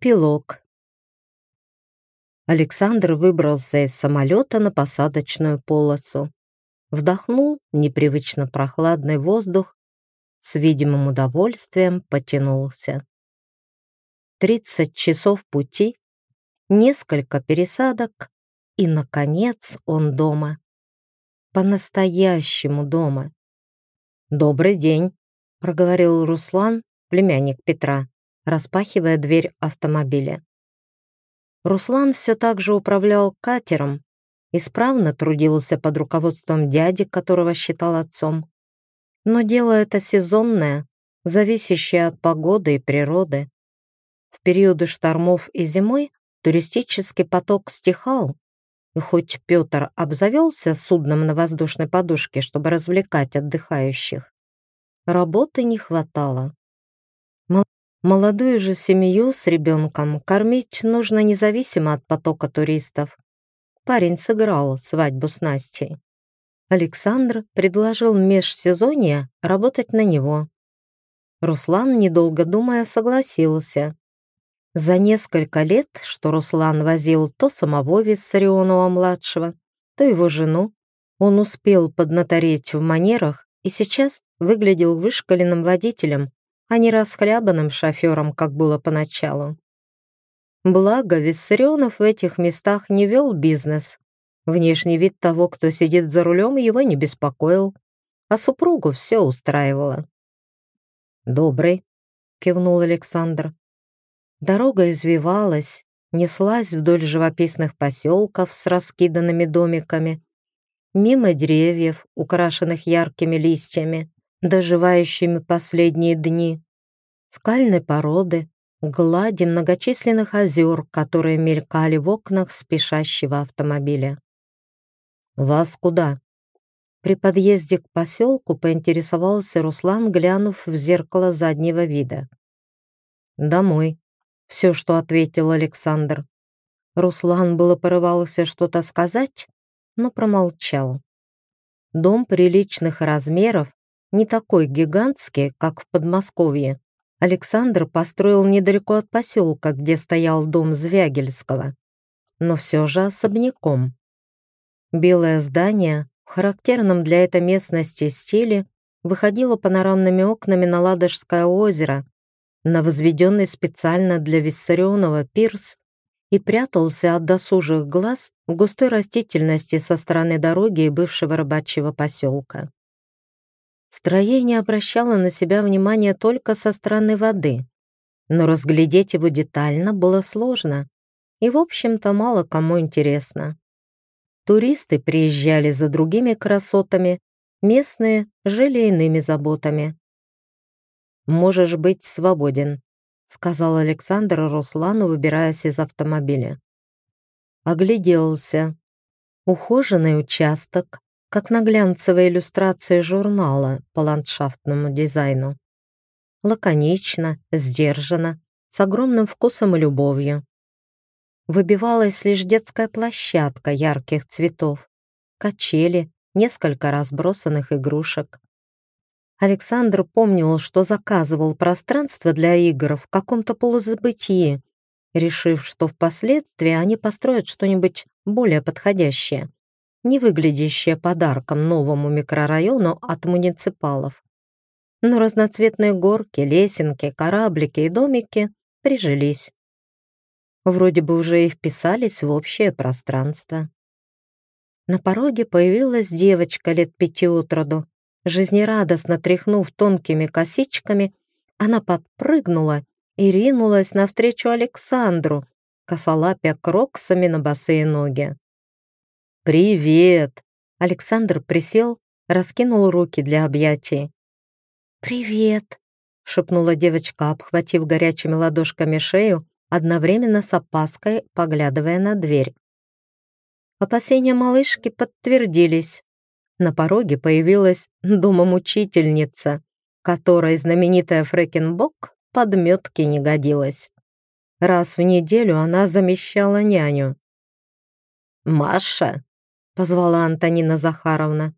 Эпилог. Александр выбрался из самолета на посадочную полосу. Вдохнул непривычно прохладный воздух, с видимым удовольствием потянулся. Тридцать часов пути, несколько пересадок, и, наконец, он дома. По-настоящему дома. «Добрый день», — проговорил Руслан, племянник Петра распахивая дверь автомобиля. Руслан все так же управлял катером, исправно трудился под руководством дяди, которого считал отцом. Но дело это сезонное, зависящее от погоды и природы. В периоды штормов и зимой туристический поток стихал, и хоть Петр обзавелся судном на воздушной подушке, чтобы развлекать отдыхающих, работы не хватало. Молодую же семью с ребенком кормить нужно независимо от потока туристов. Парень сыграл свадьбу с Настей. Александр предложил межсезонье работать на него. Руслан, недолго думая, согласился. За несколько лет, что Руслан возил то самого Виссарионова-младшего, то его жену, он успел поднатореть в манерах и сейчас выглядел вышкаленным водителем, а не расхлябанным шофером, как было поначалу. Благо, Виссарионов в этих местах не вел бизнес. Внешний вид того, кто сидит за рулем, его не беспокоил, а супругу все устраивало. «Добрый», — кивнул Александр. Дорога извивалась, неслась вдоль живописных поселков с раскиданными домиками, мимо деревьев, украшенных яркими листьями, доживающими последние дни, скальной породы, глади многочисленных озер, которые мелькали в окнах спешащего автомобиля. «Вас куда?» При подъезде к поселку поинтересовался Руслан, глянув в зеркало заднего вида. «Домой», — все, что ответил Александр. Руслан было порывался что-то сказать, но промолчал. Дом приличных размеров, не такой гигантский, как в Подмосковье. Александр построил недалеко от поселка, где стоял дом Звягельского, но все же особняком. Белое здание в характерном для этой местности стиле выходило панорамными окнами на Ладожское озеро, на возведенный специально для Виссарионова пирс и прятался от досужих глаз в густой растительности со стороны дороги и бывшего рыбачьего поселка. Строение обращало на себя внимание только со стороны воды, но разглядеть его детально было сложно и, в общем-то, мало кому интересно. Туристы приезжали за другими красотами, местные жили иными заботами. «Можешь быть свободен», — сказал Александр Руслану, выбираясь из автомобиля. Огляделся. Ухоженный участок, как на глянцевой иллюстрации журнала по ландшафтному дизайну. Лаконично, сдержанно, с огромным вкусом и любовью. Выбивалась лишь детская площадка ярких цветов, качели, несколько разбросанных игрушек. Александр помнил, что заказывал пространство для игр в каком-то полузабытии, решив, что впоследствии они построят что-нибудь более подходящее не выглядящее подарком новому микрорайону от муниципалов. Но разноцветные горки, лесенки, кораблики и домики прижились. Вроде бы уже и вписались в общее пространство. На пороге появилась девочка лет пяти от роду. Жизнерадостно тряхнув тонкими косичками, она подпрыгнула и ринулась навстречу Александру, косолапя кроксами на босые ноги. «Привет!» Александр присел, раскинул руки для объятий. «Привет!» — шепнула девочка, обхватив горячими ладошками шею, одновременно с опаской поглядывая на дверь. Опасения малышки подтвердились. На пороге появилась домомучительница, которой знаменитая Фрэкенбок подметки не годилась. Раз в неделю она замещала няню. «Маша, позвала Антонина Захаровна.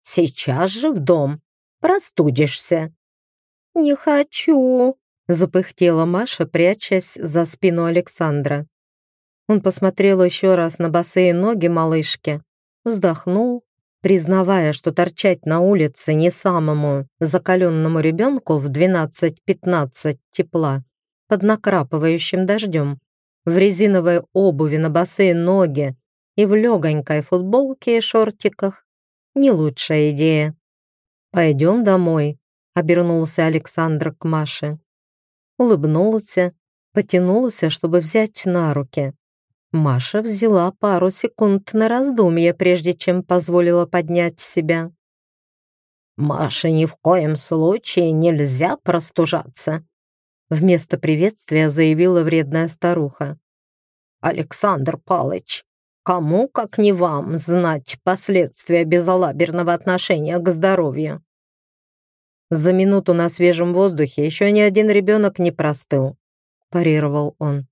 «Сейчас же в дом. Простудишься». «Не хочу», запыхтела Маша, прячась за спину Александра. Он посмотрел еще раз на босые ноги малышки, вздохнул, признавая, что торчать на улице не самому закаленному ребенку в 12-15 тепла под накрапывающим дождем, в резиновой обуви на босые ноги и в легонькой футболке и шортиках не лучшая идея. «Пойдем домой», — обернулся Александр к Маше. Улыбнулся, потянулся, чтобы взять на руки. Маша взяла пару секунд на раздумье, прежде чем позволила поднять себя. «Маше ни в коем случае нельзя простужаться», вместо приветствия заявила вредная старуха. «Александр Палыч, кому, как не вам, знать последствия безалаберного отношения к здоровью?» «За минуту на свежем воздухе еще ни один ребенок не простыл», парировал он.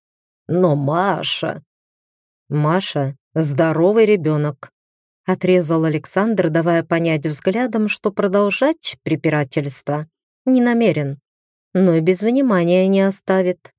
«Но Маша...» «Маша — здоровый ребенок», — отрезал Александр, давая понять взглядом, что продолжать препирательство не намерен, но и без внимания не оставит.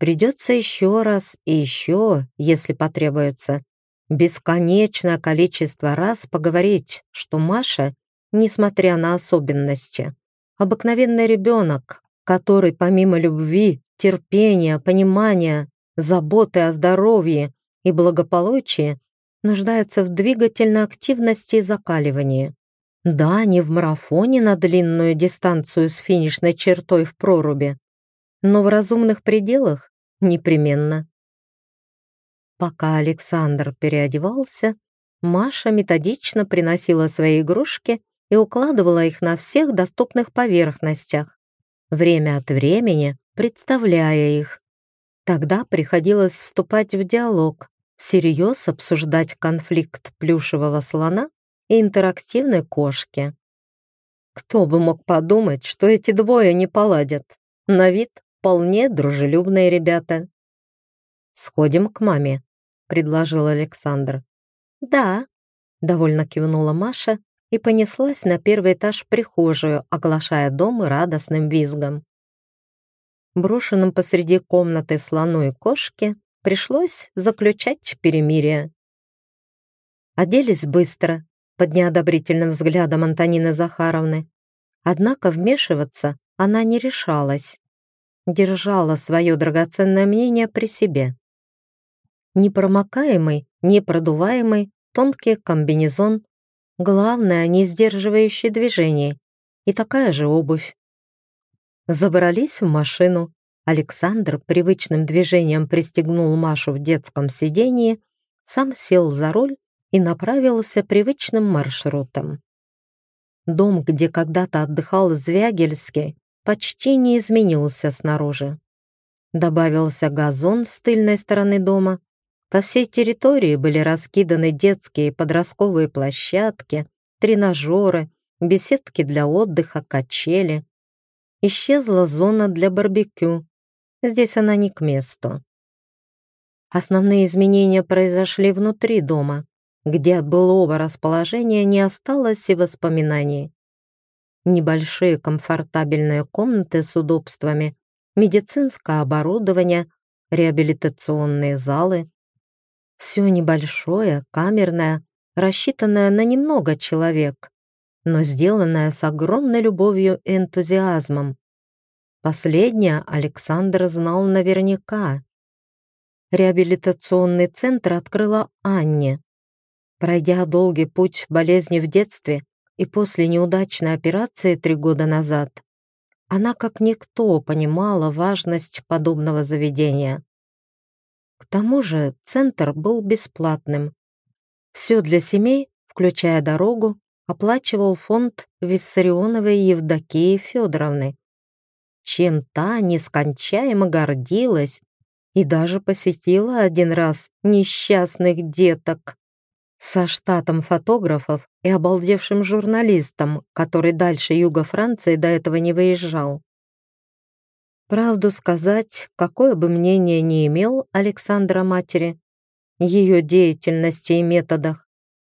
Придется еще раз и еще, если потребуется, бесконечное количество раз поговорить, что Маша, несмотря на особенности, обыкновенный ребенок, который помимо любви, терпения, понимания, заботы о здоровье и благополучии нуждается в двигательной активности и закаливании. Да, не в марафоне на длинную дистанцию с финишной чертой в проруби, но в разумных пределах непременно. Пока Александр переодевался, Маша методично приносила свои игрушки и укладывала их на всех доступных поверхностях, время от времени представляя их, Тогда приходилось вступать в диалог, всерьез обсуждать конфликт плюшевого слона и интерактивной кошки. Кто бы мог подумать, что эти двое не поладят. На вид вполне дружелюбные ребята. «Сходим к маме», — предложил Александр. «Да», — довольно кивнула Маша и понеслась на первый этаж в прихожую, оглашая дом радостным визгом брошенном посреди комнаты слону и кошке, пришлось заключать перемирие. Оделись быстро, под неодобрительным взглядом Антонины Захаровны. Однако вмешиваться она не решалась. Держала свое драгоценное мнение при себе. Непромокаемый, непродуваемый, тонкий комбинезон, главное, не сдерживающий движений, и такая же обувь. Забрались в машину. Александр привычным движением пристегнул Машу в детском сиденье, сам сел за руль и направился привычным маршрутом. Дом, где когда-то отдыхал Звягельский, почти не изменился снаружи. Добавился газон с тыльной стороны дома. По всей территории были раскиданы детские и подростковые площадки, тренажеры, беседки для отдыха, качели исчезла зона для барбекю. Здесь она не к месту. Основные изменения произошли внутри дома, где от былого расположения не осталось и воспоминаний. Небольшие комфортабельные комнаты с удобствами, медицинское оборудование, реабилитационные залы. Все небольшое, камерное, рассчитанное на немного человек, но сделанная с огромной любовью и энтузиазмом. Последнее Александр знал наверняка. Реабилитационный центр открыла Анне. Пройдя долгий путь болезни в детстве и после неудачной операции три года назад, она как никто понимала важность подобного заведения. К тому же центр был бесплатным. Все для семей, включая дорогу, оплачивал фонд Виссарионовой Евдокии Федоровны, чем та нескончаемо гордилась и даже посетила один раз несчастных деток со штатом фотографов и обалдевшим журналистом, который дальше юга Франции до этого не выезжал. Правду сказать, какое бы мнение ни имел Александра матери, ее деятельности и методах,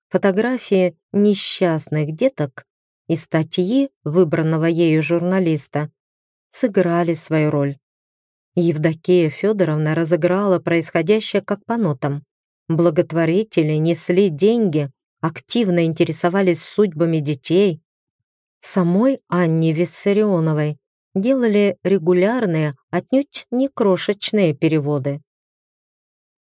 фотографии несчастных деток и статьи выбранного ею журналиста сыграли свою роль. Евдокия Федоровна разыграла происходящее как по нотам. Благотворители несли деньги, активно интересовались судьбами детей. Самой Анне Виссарионовой делали регулярные, отнюдь не крошечные переводы.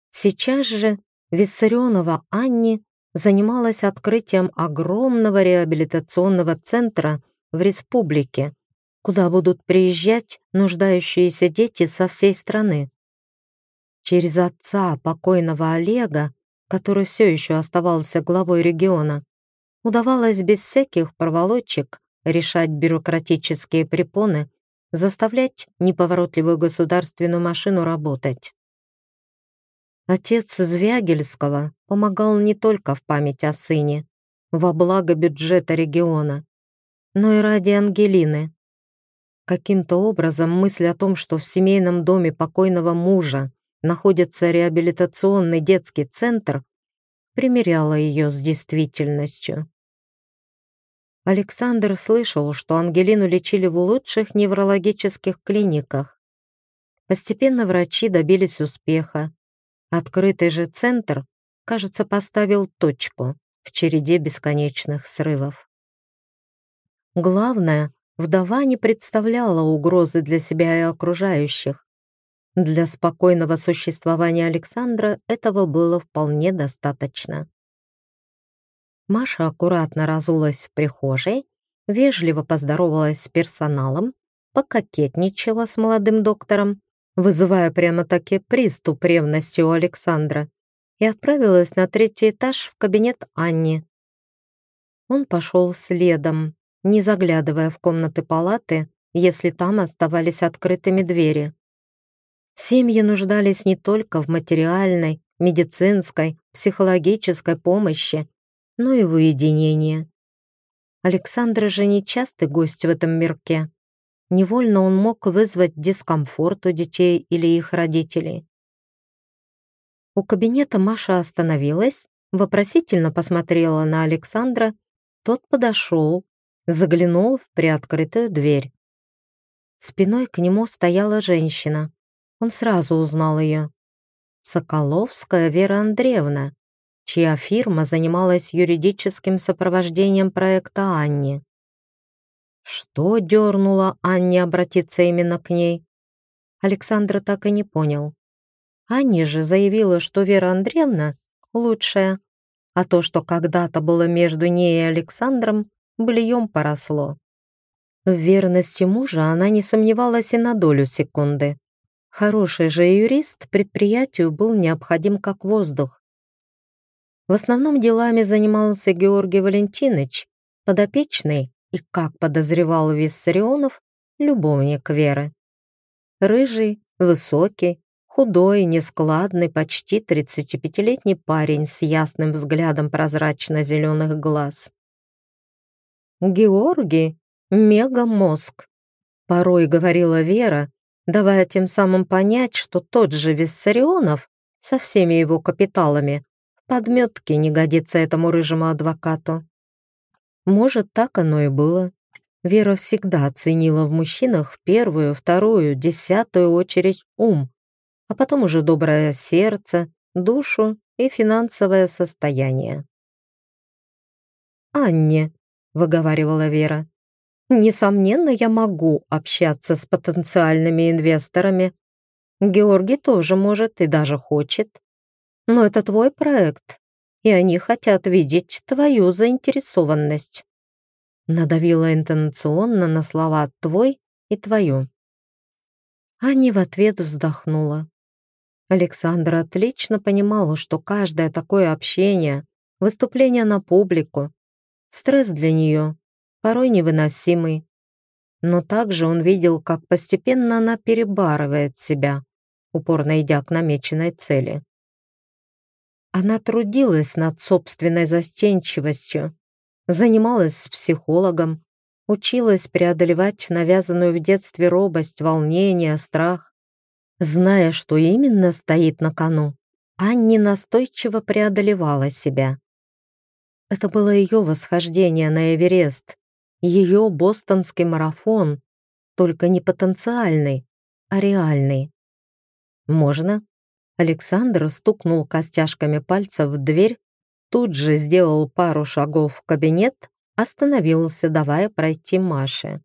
Сейчас же Виссарионова Анне занималась открытием огромного реабилитационного центра в республике, куда будут приезжать нуждающиеся дети со всей страны. Через отца покойного Олега, который все еще оставался главой региона, удавалось без всяких проволочек решать бюрократические препоны, заставлять неповоротливую государственную машину работать. Отец Звягельского помогал не только в память о сыне, во благо бюджета региона, но и ради Ангелины, Каким-то образом мысль о том, что в семейном доме покойного мужа находится реабилитационный детский центр, примеряла ее с действительностью. Александр слышал, что Ангелину лечили в лучших неврологических клиниках. Постепенно врачи добились успеха. Открытый же центр, кажется, поставил точку в череде бесконечных срывов. Главное, вдова не представляла угрозы для себя и окружающих. Для спокойного существования Александра этого было вполне достаточно. Маша аккуратно разулась в прихожей, вежливо поздоровалась с персоналом, пококетничала с молодым доктором, вызывая прямо-таки приступ ревности у Александра, и отправилась на третий этаж в кабинет Анни. Он пошел следом, не заглядывая в комнаты палаты, если там оставались открытыми двери. Семьи нуждались не только в материальной, медицинской, психологической помощи, но и в уединении. Александр же не частый гость в этом мирке. Невольно он мог вызвать дискомфорт у детей или их родителей. У кабинета Маша остановилась, вопросительно посмотрела на Александра, тот подошел, заглянул в приоткрытую дверь. Спиной к нему стояла женщина. Он сразу узнал ее. Соколовская Вера Андреевна, чья фирма занималась юридическим сопровождением проекта Анни. Что дернуло Анне обратиться именно к ней? Александр так и не понял. Анне же заявила, что Вера Андреевна лучшая, а то, что когда-то было между ней и Александром, быльем поросло. В верности мужа она не сомневалась и на долю секунды. Хороший же юрист предприятию был необходим как воздух. В основном делами занимался Георгий Валентинович, подопечный и, как подозревал Виссарионов, любовник Веры. Рыжий, высокий, худой, нескладный, почти 35-летний парень с ясным взглядом прозрачно-зеленых глаз. Георгий — мегамозг. Порой говорила Вера, давая тем самым понять, что тот же Виссарионов со всеми его капиталами в подметке не годится этому рыжему адвокату. Может, так оно и было. Вера всегда оценила в мужчинах первую, вторую, десятую очередь ум, а потом уже доброе сердце, душу и финансовое состояние. Анне выговаривала Вера. Несомненно, я могу общаться с потенциальными инвесторами. Георгий тоже может и даже хочет. Но это твой проект, и они хотят видеть твою заинтересованность. Надавила интонационно на слова «твой» и «твою». Аня в ответ вздохнула. Александра отлично понимала, что каждое такое общение, выступление на публику, Стресс для нее, порой невыносимый. Но также он видел, как постепенно она перебарывает себя, упорно идя к намеченной цели. Она трудилась над собственной застенчивостью, занималась с психологом, училась преодолевать навязанную в детстве робость, волнение, страх. Зная, что именно стоит на кону, Анни настойчиво преодолевала себя. Это было ее восхождение на Эверест, ее бостонский марафон, только не потенциальный, а реальный. «Можно?» Александр стукнул костяшками пальцев в дверь, тут же сделал пару шагов в кабинет, остановился, давая пройти Маше.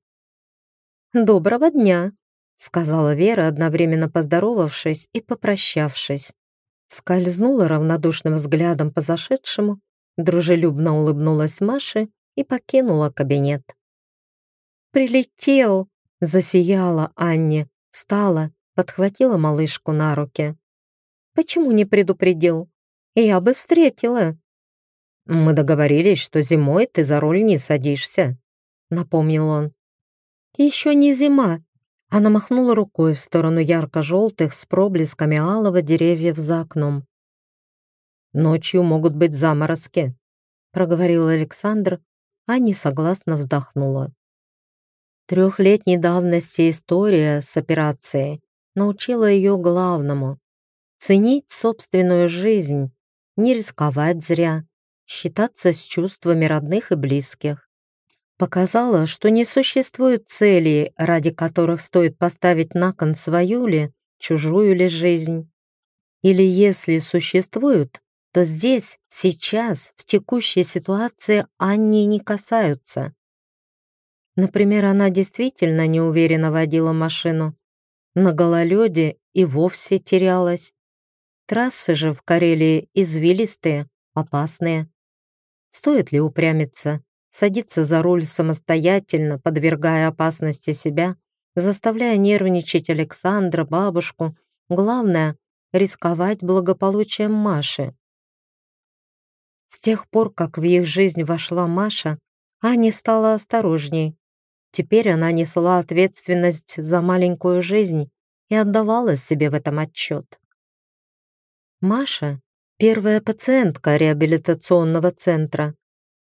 «Доброго дня», — сказала Вера, одновременно поздоровавшись и попрощавшись. Скользнула равнодушным взглядом по зашедшему, дружелюбно улыбнулась Маше и покинула кабинет. «Прилетел!» — засияла Анне, встала, подхватила малышку на руки. «Почему не предупредил? Я бы встретила!» «Мы договорились, что зимой ты за руль не садишься», — напомнил он. «Еще не зима». Она махнула рукой в сторону ярко-желтых с проблесками алого деревьев за окном. «Ночью могут быть заморозки», — проговорил Александр, а не согласно вздохнула. Трехлетней давности история с операцией научила ее главному — ценить собственную жизнь, не рисковать зря, считаться с чувствами родных и близких показала, что не существует целей, ради которых стоит поставить на кон свою ли, чужую ли жизнь. Или если существуют, то здесь, сейчас, в текущей ситуации Анни не касаются. Например, она действительно неуверенно водила машину. На гололеде и вовсе терялась. Трассы же в Карелии извилистые, опасные. Стоит ли упрямиться? садиться за руль самостоятельно, подвергая опасности себя, заставляя нервничать Александра, бабушку. Главное — рисковать благополучием Маши. С тех пор, как в их жизнь вошла Маша, Аня стала осторожней. Теперь она несла ответственность за маленькую жизнь и отдавала себе в этом отчет. Маша — первая пациентка реабилитационного центра,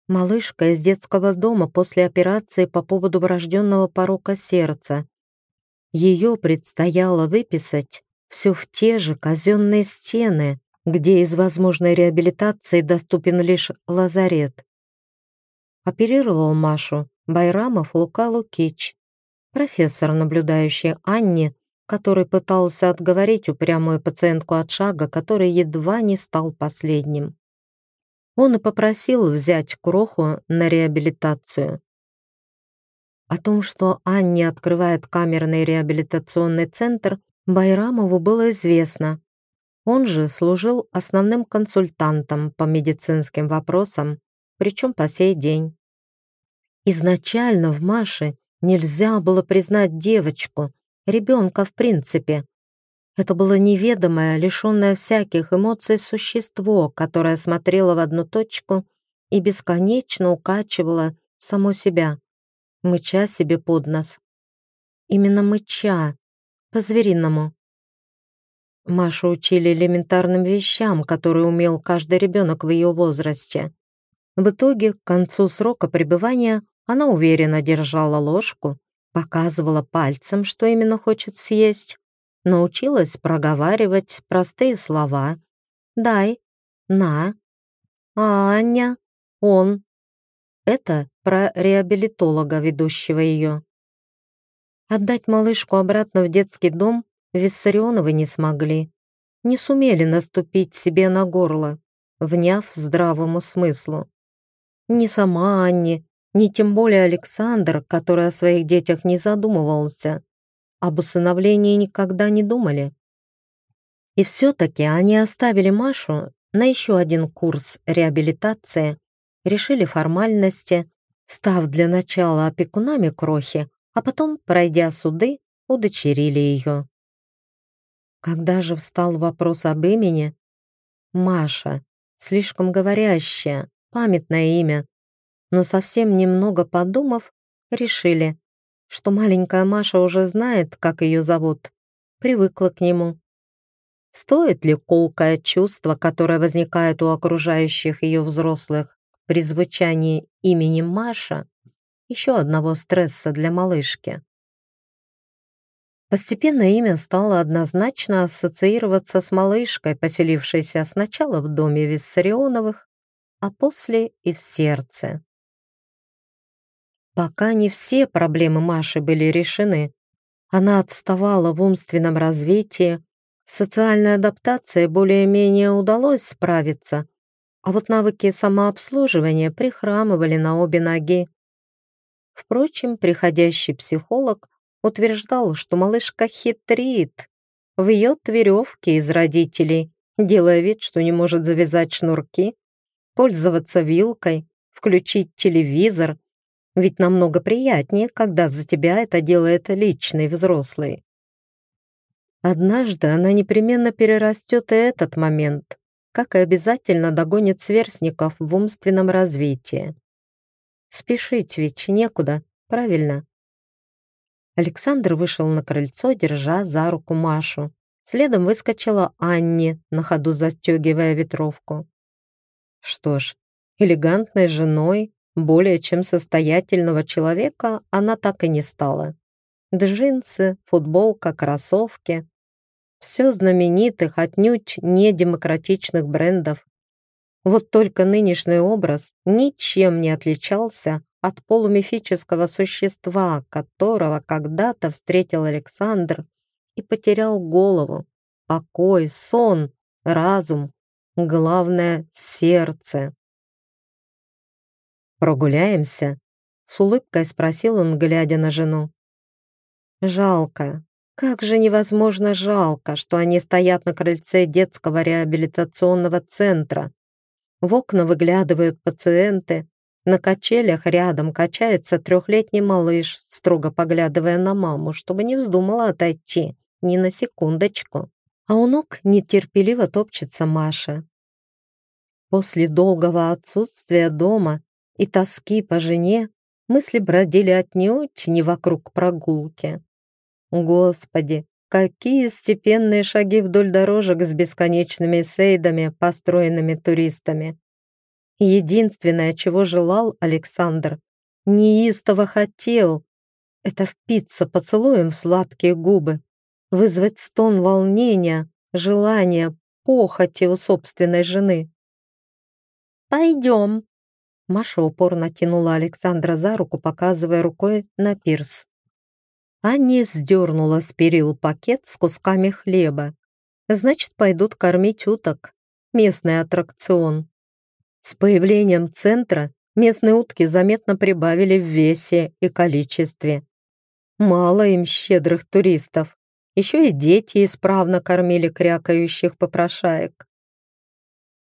Малышка из детского дома после операции по поводу врожденного порока сердца. Ее предстояло выписать все в те же казенные стены, где из возможной реабилитации доступен лишь лазарет. Оперировал Машу Байрамов Лука Лукич, профессор, наблюдающий Анне, который пытался отговорить упрямую пациентку от шага, который едва не стал последним он и попросил взять Кроху на реабилитацию. О том, что Анне открывает камерный реабилитационный центр, Байрамову было известно. Он же служил основным консультантом по медицинским вопросам, причем по сей день. Изначально в Маше нельзя было признать девочку, ребенка в принципе, это было неведомое, лишенное всяких эмоций существо, которое смотрело в одну точку и бесконечно укачивало само себя, мыча себе под нос. Именно мыча, по-звериному. Машу учили элементарным вещам, которые умел каждый ребенок в ее возрасте. В итоге, к концу срока пребывания, она уверенно держала ложку, показывала пальцем, что именно хочет съесть, научилась проговаривать простые слова. «Дай», «на», «Аня», «он». Это про реабилитолога, ведущего ее. Отдать малышку обратно в детский дом Виссарионовы не смогли. Не сумели наступить себе на горло, вняв здравому смыслу. Ни сама Анни, ни тем более Александр, который о своих детях не задумывался, об усыновлении никогда не думали. И все-таки они оставили Машу на еще один курс реабилитации, решили формальности, став для начала опекунами крохи, а потом, пройдя суды, удочерили ее. Когда же встал вопрос об имени, Маша, слишком говорящая, памятное имя, но совсем немного подумав, решили, что маленькая Маша уже знает, как ее зовут, привыкла к нему. Стоит ли колкое чувство, которое возникает у окружающих ее взрослых при звучании имени Маша, еще одного стресса для малышки? Постепенно имя стало однозначно ассоциироваться с малышкой, поселившейся сначала в доме Виссарионовых, а после и в сердце. Пока не все проблемы Маши были решены. Она отставала в умственном развитии, социальной адаптацией более-менее удалось справиться, а вот навыки самообслуживания прихрамывали на обе ноги. Впрочем, приходящий психолог утверждал, что малышка хитрит, вьет веревки из родителей, делая вид, что не может завязать шнурки, пользоваться вилкой, включить телевизор, ведь намного приятнее, когда за тебя это делает личный взрослый. Однажды она непременно перерастет и этот момент, как и обязательно догонит сверстников в умственном развитии. Спешить ведь некуда, правильно? Александр вышел на крыльцо, держа за руку Машу. Следом выскочила Анни, на ходу застегивая ветровку. Что ж, элегантной женой более чем состоятельного человека она так и не стала. Джинсы, футболка, кроссовки. Все знаменитых, отнюдь не демократичных брендов. Вот только нынешний образ ничем не отличался от полумифического существа, которого когда-то встретил Александр и потерял голову, покой, сон, разум, главное — сердце. «Прогуляемся?» — с улыбкой спросил он, глядя на жену. «Жалко. Как же невозможно жалко, что они стоят на крыльце детского реабилитационного центра. В окна выглядывают пациенты, на качелях рядом качается трехлетний малыш, строго поглядывая на маму, чтобы не вздумала отойти ни на секундочку. А у ног нетерпеливо топчется Маша. После долгого отсутствия дома и тоски по жене мысли бродили отнюдь не вокруг прогулки. Господи, какие степенные шаги вдоль дорожек с бесконечными сейдами, построенными туристами. Единственное, чего желал Александр, неистово хотел, это впиться поцелуем в сладкие губы, вызвать стон волнения, желания, похоти у собственной жены. «Пойдем», Маша упорно тянула Александра за руку, показывая рукой на пирс. Анни сдернула с перил пакет с кусками хлеба. Значит, пойдут кормить уток. Местный аттракцион. С появлением центра местные утки заметно прибавили в весе и количестве. Мало им щедрых туристов. Еще и дети исправно кормили крякающих попрошаек.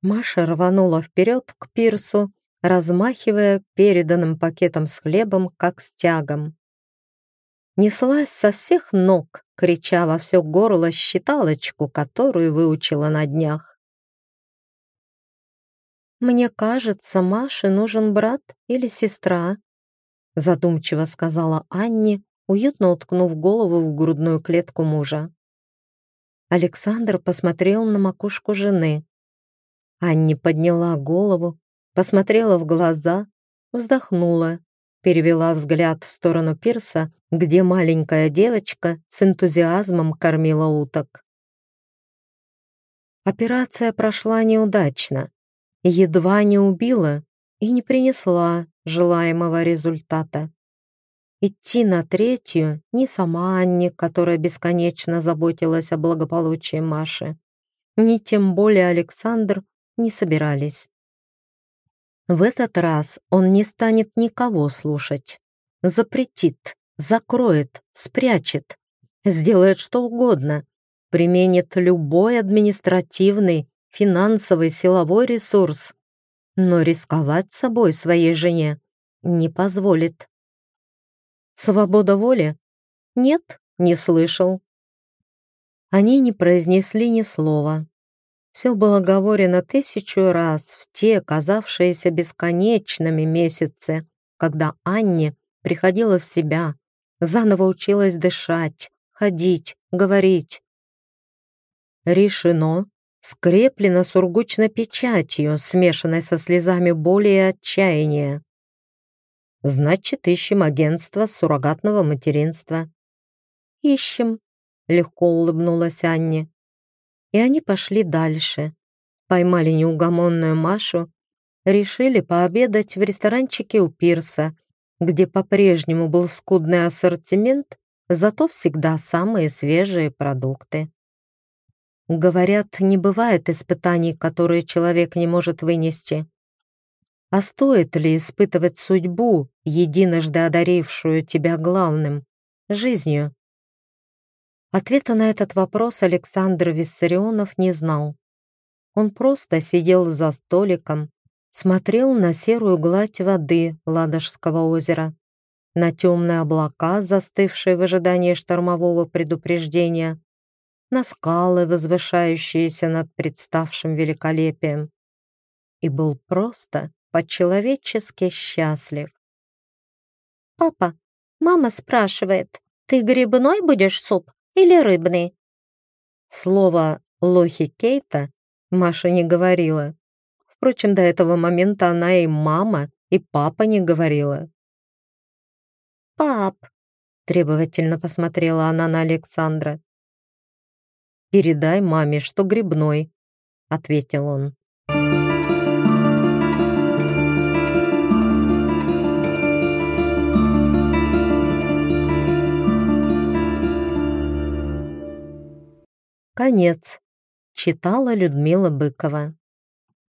Маша рванула вперед к пирсу, размахивая переданным пакетом с хлебом, как стягом. Неслась со всех ног, крича во все горло считалочку, которую выучила на днях. «Мне кажется, Маше нужен брат или сестра», задумчиво сказала Анне, уютно уткнув голову в грудную клетку мужа. Александр посмотрел на макушку жены. Анне подняла голову, посмотрела в глаза, вздохнула, перевела взгляд в сторону пирса, где маленькая девочка с энтузиазмом кормила уток. Операция прошла неудачно, едва не убила и не принесла желаемого результата. Идти на третью ни сама Анне, которая бесконечно заботилась о благополучии Маши, ни тем более Александр не собирались. В этот раз он не станет никого слушать. Запретит, закроет, спрячет, сделает что угодно, применит любой административный, финансовый, силовой ресурс, но рисковать собой своей жене не позволит. Свобода воли? Нет, не слышал. Они не произнесли ни слова. Все было говорено тысячу раз в те, казавшиеся бесконечными месяцы, когда Анне приходила в себя, заново училась дышать, ходить, говорить. Решено, скреплено сургучной печатью, смешанной со слезами боли и отчаяния. Значит, ищем агентство суррогатного материнства. Ищем, легко улыбнулась Анне и они пошли дальше. Поймали неугомонную Машу, решили пообедать в ресторанчике у пирса где по-прежнему был скудный ассортимент, зато всегда самые свежие продукты. Говорят, не бывает испытаний, которые человек не может вынести. А стоит ли испытывать судьбу, единожды одарившую тебя главным — жизнью? Ответа на этот вопрос Александр Виссарионов не знал. Он просто сидел за столиком, смотрел на серую гладь воды Ладожского озера, на темные облака, застывшие в ожидании штормового предупреждения, на скалы, возвышающиеся над представшим великолепием, и был просто по-человечески счастлив. «Папа, мама спрашивает, ты грибной будешь суп или рыбный?» Слово «лохи Кейта» Маша не говорила. Впрочем, до этого момента она и мама, и папа не говорила. «Пап!» — требовательно посмотрела она на Александра. «Передай маме, что грибной», — ответил он. Конец. Читала Людмила Быкова.